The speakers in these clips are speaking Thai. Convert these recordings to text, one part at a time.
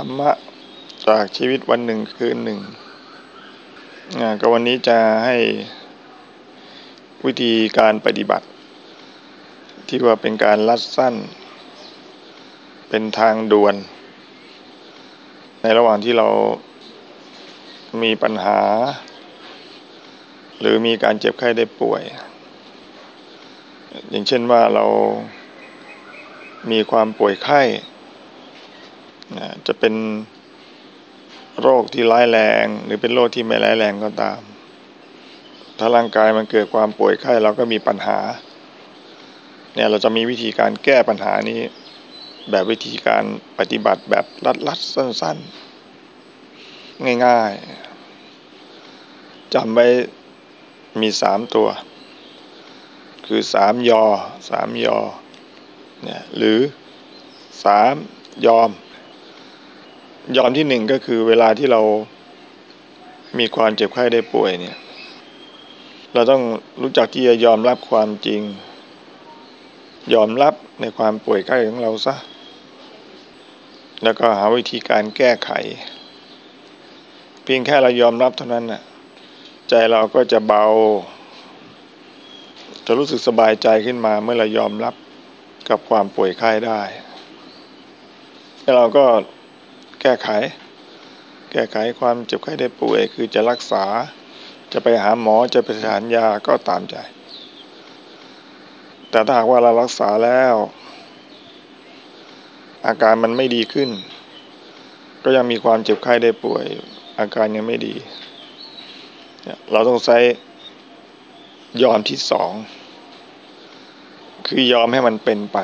รรมะจากชีวิตวันหนึ่งคืนหนึ่งก็วันนี้จะให้วิธีการปฏิบัติ ที่ว่าเป็นการลัดสั้น เป็นทางด่วน ในระหว่างที่เรามีปัญหา หรือมีการเจ็บไข้ได้ป่วย อย่างเช่นว่าเรามีความป่วยไข้ จะเป็นโรคที่ร้ายแรง หรือเป็นโรคที่ไม่ร้ายแรงก็ตาม ถ้าร่างกายมันเกิดความป่วยไข้เราก็มีปัญหา เนี่ยเราจะมีวิธีการแก้ปัญหานี้ แบบวิธีการปฏิบัติแบบลัดๆสั้น ๆ ง่ายๆจำไว้มีสามตัว คือสามยอสามยอเนี่ยหรือสามยอม ยอมที่หนึ่งก็คือเวลาที่เรามีความเจ็บไข้ได้ป่วยเนี่ย เราต้องรู้จักที่จะยอมรับความจริง ยอมรับในความป่วยไข้ของเราซะ แล้วก็หาวิธีการแก้ไข เพียงแค่เรายอมรับเท่านั้นน่ะ ใจเราก็จะเบา จะรู้สึกสบายใจขึ้นมาเมื่อเรายอมรับกับความป่วยไข้ได้ แล้วเราก็ แก้ไข แก้ไขความเจ็บไข้ได้ป่วย คือจะรักษา จะไปหาหมอจะไปทานยาก็ตามใจ แต่ถ้าหากว่าเรารักษาแล้ว อาการมันไม่ดีขึ้น ก็ยังมีความเจ็บไข้ได้ป่วย อาการยังไม่ดี เราต้องใช้ยอมที่สอง คือยอมให้มันเป็นไป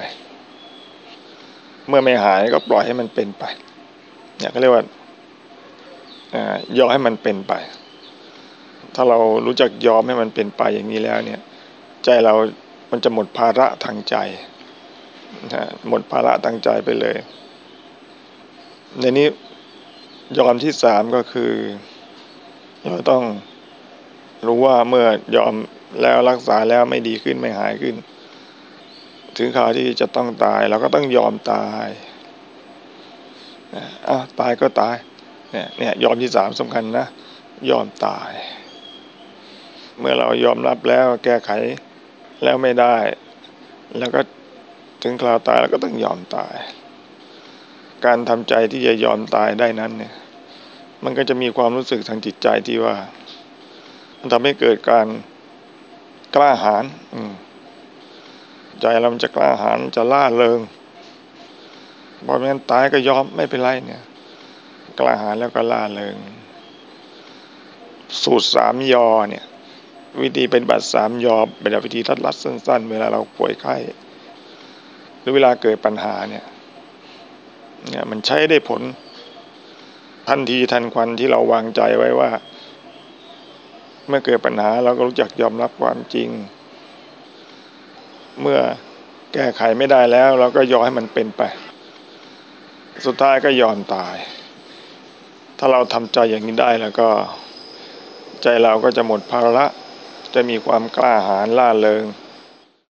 เมื่อไม่หายก็ปล่อยให้มันเป็นไป เนี่ยเขาเรียกว่ายอมให้มันเป็นไป ถ้าเรารู้จักยอมให้มันเป็นไปอย่างนี้แล้วเนี่ย ใจเรา มันจะหมดภาระทางใจนะหมดภาระทางใจไปเลย ในนี้ยอมที่สามก็คือ เราต้องรู้ว่าเมื่อยอมแล้วรักษาแล้วไม่ดีขึ้นไม่หายขึ้น ถึงข่าวที่จะต้องตาย เราก็ต้องยอมตาย อะตายก็ตายเนี่ยเนี่ยยอมที่สามสำคัญนะ ยอมตาย เมื่อเรายอมรับแล้วแก้ไขแล้วไม่ได้ แล้วก็ถึงคราวตายเราก็ต้องยอมตาย การทำใจที่จะยอมตายได้นั้นเนี่ย มันก็จะมีความรู้สึกทางจิตใจที่ว่า มันทำให้เกิดการกล้าหาญใจเราจะกล้าหาญจะล่าเริง พอแม้นตายก็ยอมไม่เป็นไรเนี่ย กล้าหาญแล้วก็ล่าเริง สูตรสามยอเนี่ย วิธีเป็นบัตรสามยอเป็นวิธีทัดรัดสั้น ๆ เวลาเราป่วยไข้ หรือเวลาเกิดปัญหาเนี่ย เนี่ยมันใช้ได้ผล ทันทีทันควันที่เราวางใจไว้ว่า เมื่อเกิดปัญหาเราก็รู้จักยอมรับความจริง เมื่อแก้ไขไม่ได้แล้วเราก็ยอมให้มันเป็นไป สุดท้ายก็ยอมตาย ถ้าเราทำใจอย่างนี้ได้แล้วก็ ใจเราก็จะหมดภาระ จะมีความกล้าหาญล่าเริง